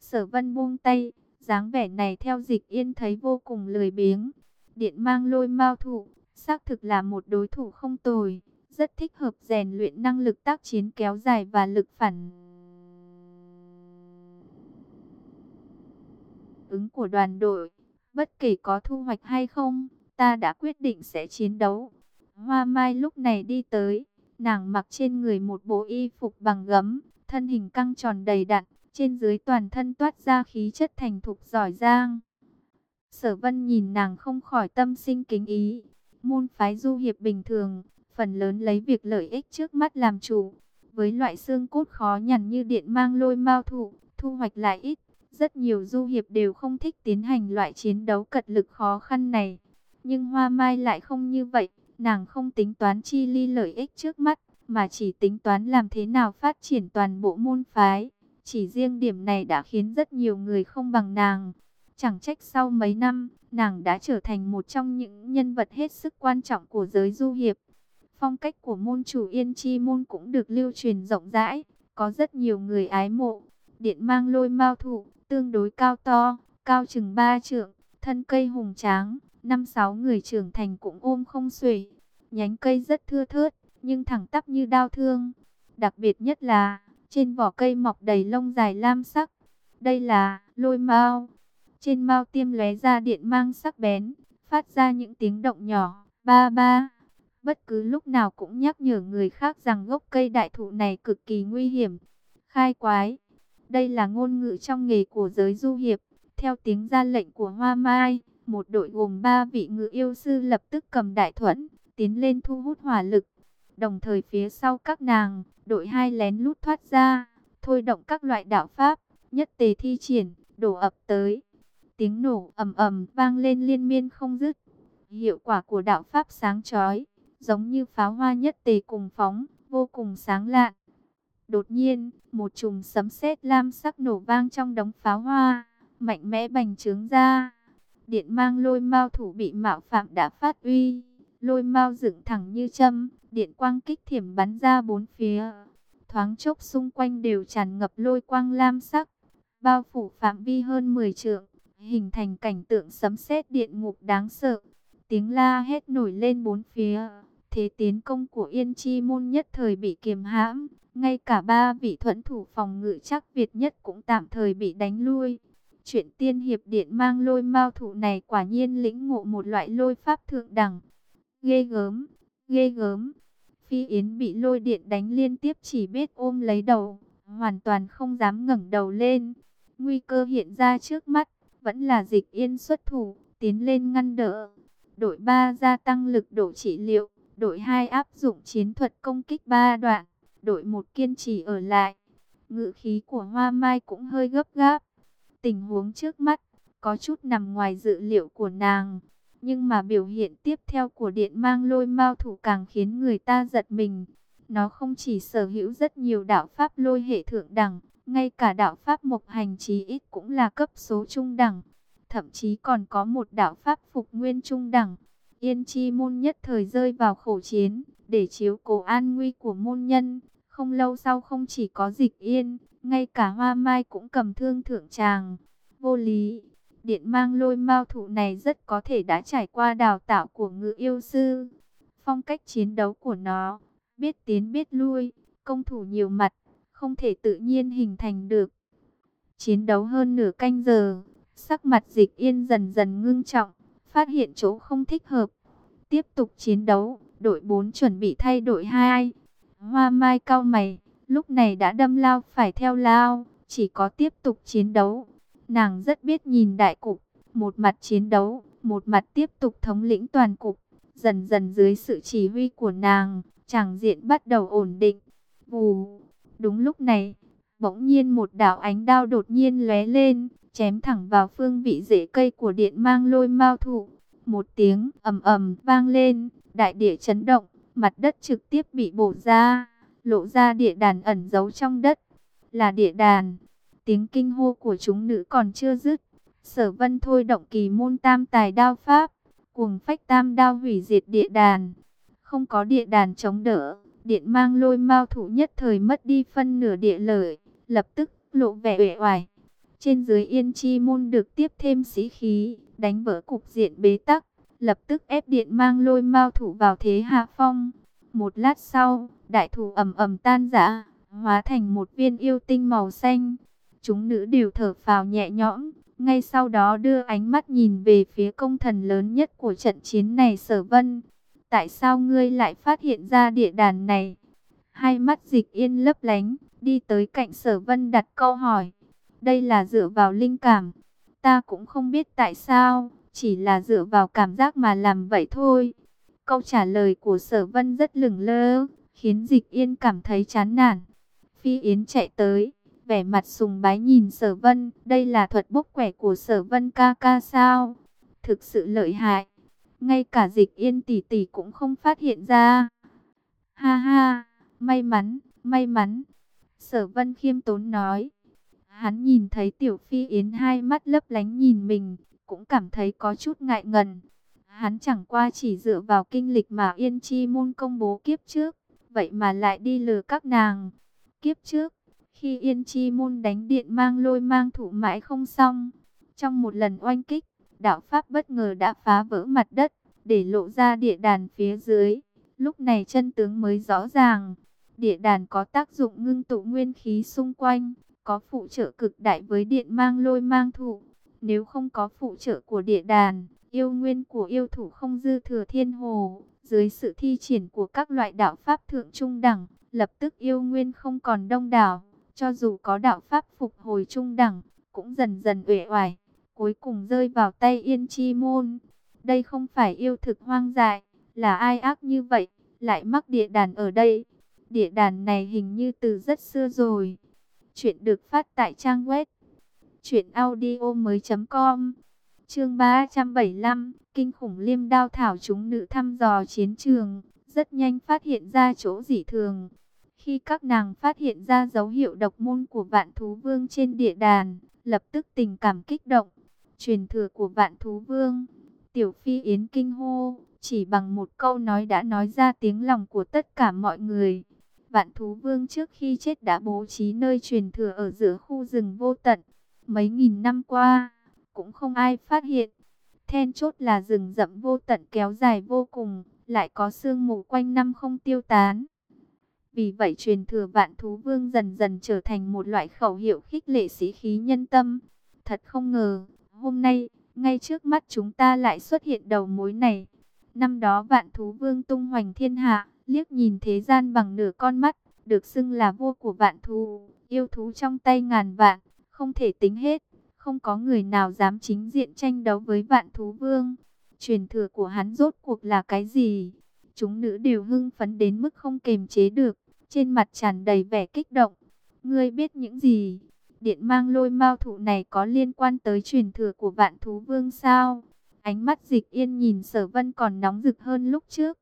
Sở vân buông tay, dáng vẻ này theo dịch yên thấy vô cùng lười biếng. Điện mang lôi mao thủ, xác thực là một đối thủ không tồi, rất thích hợp rèn luyện năng lực tác chiến kéo dài và lực phản ứng của đoàn đội. Bất kể có thu hoạch hay không, ta đã quyết định sẽ chiến đấu. Hoa Mai lúc này đi tới, nàng mặc trên người một bộ y phục bằng gấm, thân hình căng tròn đầy đặn, trên dưới toàn thân toát ra khí chất thành thục giỏi giang. Sở Vân nhìn nàng không khỏi tâm sinh kính ý. Môn phái du hiệp bình thường, phần lớn lấy việc lợi ích trước mắt làm chủ. Với loại xương cốt khó nhằn như điện mang lôi mao thụ, thu hoạch lại ít. Rất nhiều du hiệp đều không thích tiến hành loại chiến đấu cật lực khó khăn này. Nhưng Hoa Mai lại không như vậy, nàng không tính toán chi ly lợi ích trước mắt, mà chỉ tính toán làm thế nào phát triển toàn bộ môn phái. Chỉ riêng điểm này đã khiến rất nhiều người không bằng nàng. Chẳng trách sau mấy năm, nàng đã trở thành một trong những nhân vật hết sức quan trọng của giới du hiệp. Phong cách của môn chủ Yên Chi môn cũng được lưu truyền rộng rãi, có rất nhiều người ái mộ. Điện mang lôi mao thụ, tương đối cao to, cao chừng ba trượng, thân cây hùng tráng, năm sáu người trưởng thành cũng ôm không xuể. Nhánh cây rất thưa thớt, nhưng thẳng tắp như đao thương. Đặc biệt nhất là, trên vỏ cây mọc đầy lông dài lam sắc. Đây là lôi mao. Trên mao tiêm lóe ra điện mang sắc bén, phát ra những tiếng động nhỏ, ba ba. Bất cứ lúc nào cũng nhắc nhở người khác rằng gốc cây đại thụ này cực kỳ nguy hiểm. Khai quái. Đây là ngôn ngữ trong nghề của giới du hiệp. Theo tiếng ra lệnh của Hoa Mai, một đội gồm ba vị ngự yêu sư lập tức cầm đại thuẫn, tiến lên thu hút hỏa lực. Đồng thời phía sau các nàng, đội hai lén lút thoát ra, thôi động các loại đạo pháp, nhất tề thi triển, đổ ập tới. Tiếng nổ ầm ầm vang lên liên miên không dứt. Hiệu quả của đạo pháp sáng chói, giống như pháo hoa nhất tề cùng phóng, vô cùng sáng lạn. Đột nhiên, một chùm sấm sét lam sắc nổ vang trong đống pháo hoa, mạnh mẽ bành trướng ra. Điện mang lôi mao thủ bị mạo phạm đã phát uy, lôi mao dựng thẳng như châm, điện quang kích thiểm bắn ra bốn phía. Thoáng chốc xung quanh đều tràn ngập lôi quang lam sắc, bao phủ phạm vi hơn 10 trượng, hình thành cảnh tượng sấm sét điện ngục đáng sợ. Tiếng la hét nổi lên bốn phía, thế tiến công của Yên Chi môn nhất thời bị kiềm hãm, ngay cả ba vị thuẫn thủ phòng ngự chắc Việt nhất cũng tạm thời bị đánh lui. Chuyện tiên hiệp điện mang lôi mao thủ này quả nhiên lĩnh ngộ một loại lôi pháp thượng đẳng. Ghê gớm, ghê gớm. Phi Yến bị lôi điện đánh liên tiếp chỉ biết ôm lấy đầu, hoàn toàn không dám ngẩng đầu lên. Nguy cơ hiện ra trước mắt, vẫn là dịch yên xuất thủ, tiến lên ngăn đỡ. Đội 3 gia tăng lực độ trị liệu, đội 2 áp dụng chiến thuật công kích ba đoạn, đội một kiên trì ở lại. Ngự khí của Hoa Mai cũng hơi gấp gáp. Tình huống trước mắt, có chút nằm ngoài dự liệu của nàng. Nhưng mà biểu hiện tiếp theo của điện mang lôi mao thủ càng khiến người ta giật mình. Nó không chỉ sở hữu rất nhiều đạo pháp lôi hệ thượng đẳng, ngay cả đạo pháp mộc hành chí ít cũng là cấp số trung đẳng. Thậm chí còn có một đạo pháp phục nguyên trung đẳng. Yên chi môn nhất thời rơi vào khổ chiến, để chiếu cố an nguy của môn nhân. Không lâu sau không chỉ có dịch yên, ngay cả hoa mai cũng cầm thương thượng tràng. Vô lý, điện mang lôi mao thủ này rất có thể đã trải qua đào tạo của ngự yêu sư. Phong cách chiến đấu của nó, biết tiến biết lui, công thủ nhiều mặt, không thể tự nhiên hình thành được. Chiến đấu hơn nửa canh giờ, sắc mặt dịch yên dần dần ngưng trọng, phát hiện chỗ không thích hợp. Tiếp tục chiến đấu, đội 4 chuẩn bị thay đội 2. Hoa mai cao mày, lúc này đã đâm lao phải theo lao, chỉ có tiếp tục chiến đấu. Nàng rất biết nhìn đại cục, một mặt chiến đấu, một mặt tiếp tục thống lĩnh toàn cục. Dần dần dưới sự chỉ huy của nàng, tràng diện bắt đầu ổn định. Vù, đúng lúc này, bỗng nhiên một đạo ánh đao đột nhiên lóe lên, chém thẳng vào phương vị rễ cây của điện mang lôi mao thụ. Một tiếng ầm ầm vang lên, đại địa chấn động, mặt đất trực tiếp bị bổ ra, lộ ra địa đàn ẩn giấu trong đất. Là địa đàn, tiếng kinh hô của chúng nữ còn chưa dứt. Sở vân thôi động kỳ môn tam tài đao pháp, cuồng phách tam đao hủy diệt địa đàn. Không có địa đàn chống đỡ, điện mang lôi mao thủ nhất thời mất đi phân nửa địa lợi, lập tức lộ vẻ uể oải. Trên dưới Yên Chi Môn được tiếp thêm sĩ khí, đánh vỡ cục diện bế tắc, lập tức ép điện mang lôi mao thủ vào thế hạ phong. Một lát sau, đại thủ ầm ầm tan rã, hóa thành một viên yêu tinh màu xanh. Chúng nữ đều thở phào nhẹ nhõm, ngay sau đó đưa ánh mắt nhìn về phía công thần lớn nhất của trận chiến này sở vân. Tại sao ngươi lại phát hiện ra địa đàn này? Hai mắt dịch yên lấp lánh, đi tới cạnh sở vân đặt câu hỏi. Đây là dựa vào linh cảm. Ta cũng không biết tại sao, chỉ là dựa vào cảm giác mà làm vậy thôi. Câu trả lời của sở vân rất lửng lơ, khiến dịch yên cảm thấy chán nản. Phi Yến chạy tới, vẻ mặt sùng bái nhìn sở vân. Đây là thuật bốc quẻ của sở vân ca ca sao? Thực sự lợi hại. Ngay cả dịch yên tỷ tỷ cũng không phát hiện ra. Ha ha, may mắn, may mắn. Sở vân khiêm tốn nói. Hắn nhìn thấy tiểu phi yến hai mắt lấp lánh nhìn mình, cũng cảm thấy có chút ngại ngần. Hắn chẳng qua chỉ dựa vào kinh lịch mà Yên Chi môn công bố kiếp trước, vậy mà lại đi lừa các nàng. Kiếp trước, khi Yên Chi môn đánh điện mang lôi mang thủ mãi không xong, trong một lần oanh kích, đạo Pháp bất ngờ đã phá vỡ mặt đất, để lộ ra địa đàn phía dưới. Lúc này chân tướng mới rõ ràng, địa đàn có tác dụng ngưng tụ nguyên khí xung quanh, có phụ trợ cực đại với điện mang lôi mang thủ. Nếu không có phụ trợ của địa đàn, yêu nguyên của yêu thủ không dư thừa thiên hồ, dưới sự thi triển của các loại đạo pháp thượng trung đẳng, lập tức yêu nguyên không còn đông đảo, cho dù có đạo pháp phục hồi trung đẳng, cũng dần dần uể oải, cuối cùng rơi vào tay Yên Chi môn. Đây không phải yêu thực hoang dại, là ai ác như vậy, lại mắc địa đàn ở đây. Địa đàn này hình như từ rất xưa rồi. Chuyện được phát tại trang web truyệnaudiomoi.com. Chương 375, kinh khủng liêm đao thảo chúng nữ thăm dò chiến trường, rất nhanh phát hiện ra chỗ dị thường. Khi các nàng phát hiện ra dấu hiệu độc môn của vạn thú vương trên địa đàn, lập tức tình cảm kích động. Truyền thừa của vạn thú vương, tiểu phi yến kinh hô, chỉ bằng một câu nói đã nói ra tiếng lòng của tất cả mọi người. Vạn thú vương trước khi chết đã bố trí nơi truyền thừa ở giữa khu rừng vô tận. Mấy nghìn năm qua, cũng không ai phát hiện. Then chốt là rừng rậm vô tận kéo dài vô cùng, lại có sương mù quanh năm không tiêu tán. Vì vậy truyền thừa vạn thú vương dần dần trở thành một loại khẩu hiệu khích lệ sĩ khí nhân tâm. Thật không ngờ, hôm nay, ngay trước mắt chúng ta lại xuất hiện đầu mối này. Năm đó vạn thú vương tung hoành thiên hạ, liếc nhìn thế gian bằng nửa con mắt, được xưng là vua của vạn thú, yêu thú trong tay ngàn vạn, không thể tính hết, không có người nào dám chính diện tranh đấu với vạn thú vương. Truyền thừa của hắn rốt cuộc là cái gì? Chúng nữ đều hưng phấn đến mức không kềm chế được, trên mặt tràn đầy vẻ kích động. Ngươi biết những gì? Điện mang lôi mao thụ này có liên quan tới truyền thừa của vạn thú vương sao? Ánh mắt dịch yên nhìn sở vân còn nóng rực hơn lúc trước.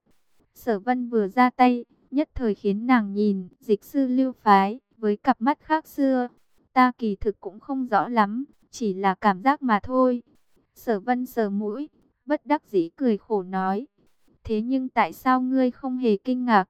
Sở vân vừa ra tay, nhất thời khiến nàng nhìn dịch sư lưu phái với cặp mắt khác xưa. Ta kỳ thực cũng không rõ lắm, chỉ là cảm giác mà thôi. Sở vân sờ mũi, bất đắc dĩ cười khổ nói. Thế nhưng tại sao ngươi không hề kinh ngạc?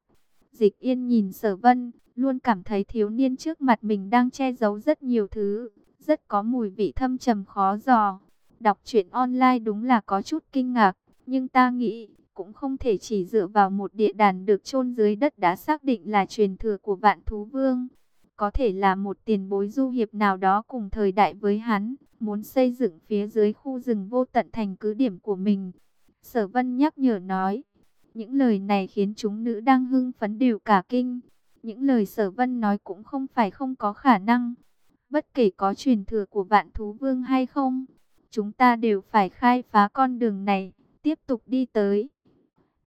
Dịch yên nhìn sở vân, luôn cảm thấy thiếu niên trước mặt mình đang che giấu rất nhiều thứ, rất có mùi vị thâm trầm khó dò. Đọc truyện online đúng là có chút kinh ngạc, nhưng ta nghĩ cũng không thể chỉ dựa vào một địa đàn được chôn dưới đất đã xác định là truyền thừa của vạn thú vương. Có thể là một tiền bối du hiệp nào đó cùng thời đại với hắn, muốn xây dựng phía dưới khu rừng vô tận thành cứ điểm của mình. Sở vân nhắc nhở nói, những lời này khiến chúng nữ đang hưng phấn đều cả kinh. Những lời sở vân nói cũng không phải không có khả năng. Bất kể có truyền thừa của vạn thú vương hay không, chúng ta đều phải khai phá con đường này, tiếp tục đi tới.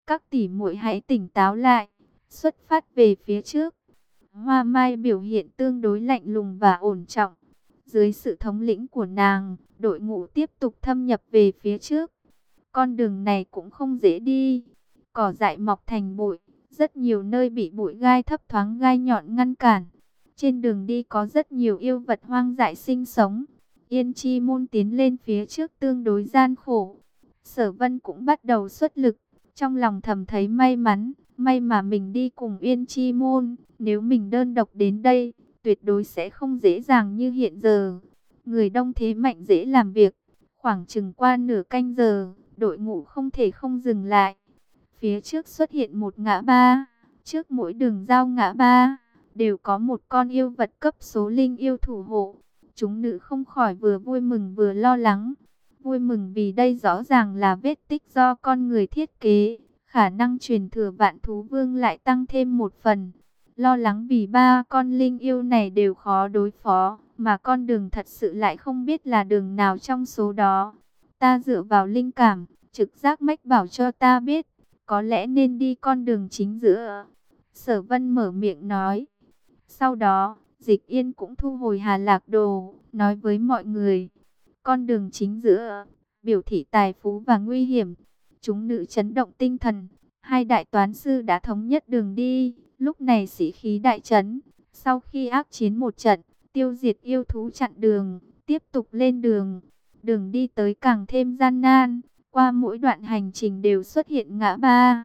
Các tỷ muội hãy tỉnh táo lại, xuất phát về phía trước. Hoa Mai biểu hiện tương đối lạnh lùng và ổn trọng. Dưới sự thống lĩnh của nàng, đội ngũ tiếp tục thâm nhập về phía trước. Con đường này cũng không dễ đi. Cỏ dại mọc thành bụi, rất nhiều nơi bị bụi gai thấp thoáng gai nhọn ngăn cản. Trên đường đi có rất nhiều yêu vật hoang dại sinh sống. Yên Chi Môn tiến lên phía trước tương đối gian khổ. Sở Vân cũng bắt đầu xuất lực. Trong lòng thầm thấy may mắn, may mà mình đi cùng Yên Chi Môn, nếu mình đơn độc đến đây, tuyệt đối sẽ không dễ dàng như hiện giờ. Người đông thế mạnh dễ làm việc. Khoảng chừng qua nửa canh giờ, đội ngũ không thể không dừng lại. Phía trước xuất hiện một ngã ba. Trước mỗi đường giao ngã ba, đều có một con yêu vật cấp số linh yêu thủ hộ. Chúng nữ không khỏi vừa vui mừng vừa lo lắng. Vui mừng vì đây rõ ràng là vết tích do con người thiết kế. Khả năng truyền thừa vạn thú vương lại tăng thêm một phần. Lo lắng vì ba con linh yêu này đều khó đối phó. Mà con đường thật sự lại không biết là đường nào trong số đó. Ta dựa vào linh cảm, trực giác mách bảo cho ta biết. Có lẽ nên đi con đường chính giữa. Sở vân mở miệng nói. Sau đó, dịch yên cũng thu hồi hà lạc đồ, nói với mọi người. Con đường chính giữa, biểu thị tài phú và nguy hiểm. Chúng nữ chấn động tinh thần. Hai đại toán sư đã thống nhất đường đi. Lúc này sĩ khí đại chấn. Sau khi ác chiến một trận, tiêu diệt yêu thú chặn đường, tiếp tục lên đường. Đường đi tới càng thêm gian nan. Qua mỗi đoạn hành trình đều xuất hiện ngã ba.